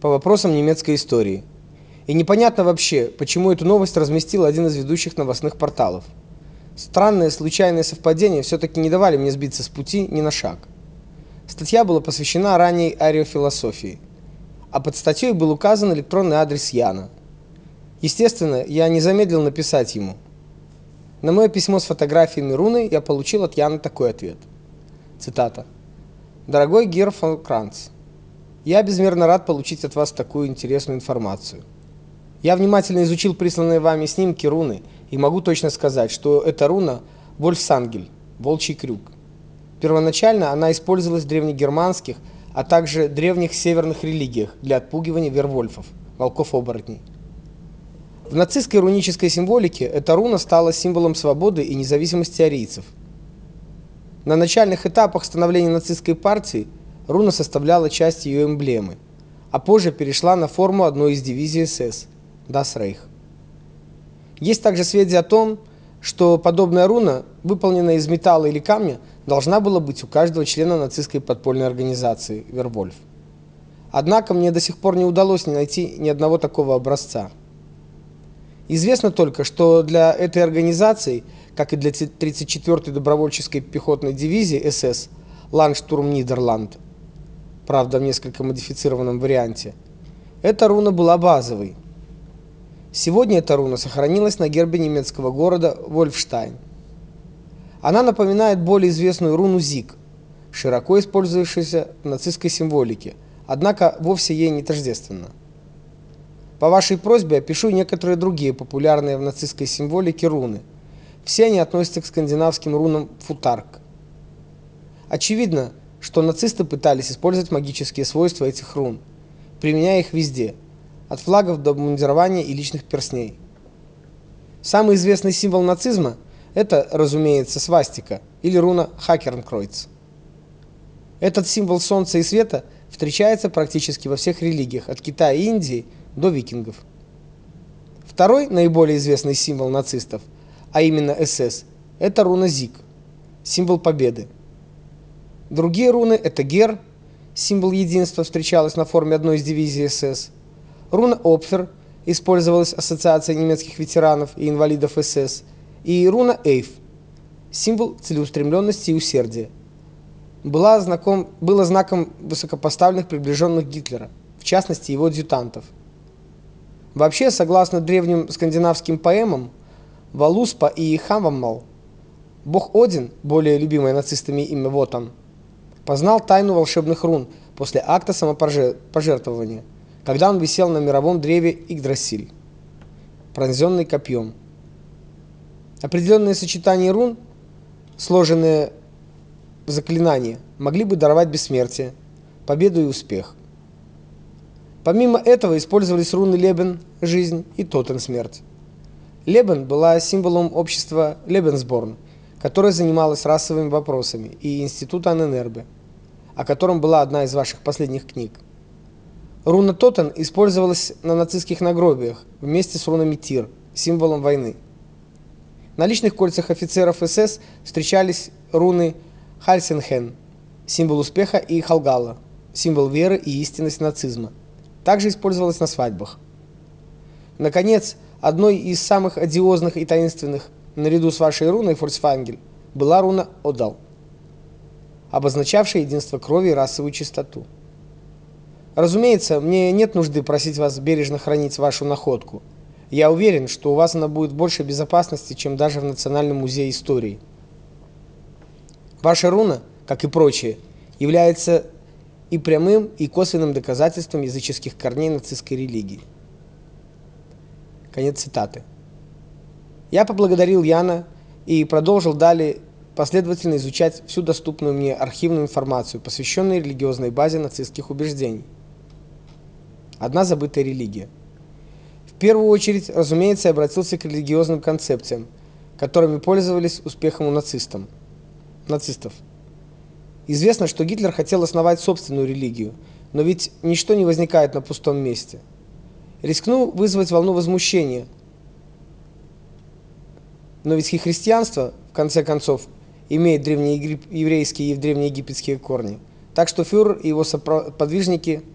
по вопросам немецкой истории. И непонятно вообще, почему эту новость разместил один из ведущих новостных порталов. Странные случайные совпадения все таки не давали мне сбиться с пути ни на шаг. Статья была посвящена ранней ариофилософии, а под статьей был указан электронный адрес Яна. Естественно, я не замедлил написать ему. На мое письмо с фотографиями руны я получил от Яна такой ответ. Цитата. Дорогой Гер фон Кранц, я безмерно рад получить от вас такую интересную информацию. Я внимательно изучил присланные вами снимки руны и могу точно сказать, что эта руна Вольфсангель, волчий крюк. Первоначально она использовалась в древнегерманских, а также древних северных религиях для отпугивания вервольфов, волков-оборотней. В нацистской рунической символике эта руна стала символом свободы и независимости арийцев. На начальных этапах становления нацистской партии руна составляла часть ее эмблемы, а позже перешла на форму одной из дивизий СС Das Reich. Есть также сведения о том, что подобная руна, выполненная из металла или камня, должна была быть у каждого члена нацистской подпольной организации Вервольф. Однако мне до сих пор не удалось найти ни одного такого образца. Известно только, что для этой организации, как и для 34-й добровольческой пехотной дивизии СС Ландштурм Нидерланд, правда в несколько модифицированном варианте, эта руна была базовой. Сегодня эта руна сохранилась на гербе немецкого города Вольфштайн. Она напоминает более известную руну Зиг, широко использующуюся в нацистской символике, однако вовсе ей не тождественна. По вашей просьбе опишу некоторые другие популярные в нацистской символике руны. Все они относятся к скандинавским рунам футарк. Очевидно, что нацисты пытались использовать магические свойства этих рун, применяя их везде, от флагов до обмундирования и личных перстней. Самый известный символ нацизма это, разумеется, свастика или руна Хакернкройц. Этот символ солнца и света встречается практически во всех религиях, от Китая и Индии до викингов. Второй наиболее известный символ нацистов, а именно СС, это руна Зиг, символ победы. Другие руны это Гер, символ единства, встречалась на форме одной из дивизий СС. Руна Опфер использовалась ассоциацией немецких ветеранов и инвалидов СС, и руна Эйф, символ целеустремленности и усердия. Была знаком было знаком высокопоставленных приближенных Гитлера, в частности его адъютантов. Вообще, согласно древним скандинавским поэмам, Валуспа и Хамваммал, бог Один, более любимое нацистами имя Вотан, познал тайну волшебных рун после акта самопожертвования, когда он висел на мировом древе Игдрасиль, пронзенный копьем. Определенные сочетания рун, сложенные в заклинание, могли бы даровать бессмертие, победу и успех. Помимо этого использовались руны Лебен жизнь и Тотен смерть. Лебен была символом общества Лебенсборн, которое занималось расовыми вопросами, и института Анненербе, о котором была одна из ваших последних книг. Руна Тотен использовалась на нацистских нагробиях вместе с рунами Тир, символом войны. На личных кольцах офицеров СС встречались руны Хальсенхен, символ успеха, и Халгала, символ веры и истинности нацизма также использовалась на свадьбах. Наконец, одной из самых одиозных и таинственных, наряду с вашей руной Форсфангель, была руна Одал, обозначавшая единство крови и расовую чистоту. Разумеется, мне нет нужды просить вас бережно хранить вашу находку. Я уверен, что у вас она будет в большей безопасности, чем даже в Национальном музее истории. Ваша руна, как и прочие, является и прямым, и косвенным доказательством языческих корней нацистской религии. Конец цитаты. Я поблагодарил Яна и продолжил далее последовательно изучать всю доступную мне архивную информацию, посвященную религиозной базе нацистских убеждений. Одна забытая религия. В первую очередь, разумеется, я обратился к религиозным концепциям, которыми пользовались успехом у нацистов. Нацистов. Известно, что Гитлер хотел основать собственную религию, но ведь ничто не возникает на пустом месте. Рискнул вызвать волну возмущения. Но ведь христианство, в конце концов, имеет древнееврейские и древнеегипетские корни. Так что фюрер и его подвижники –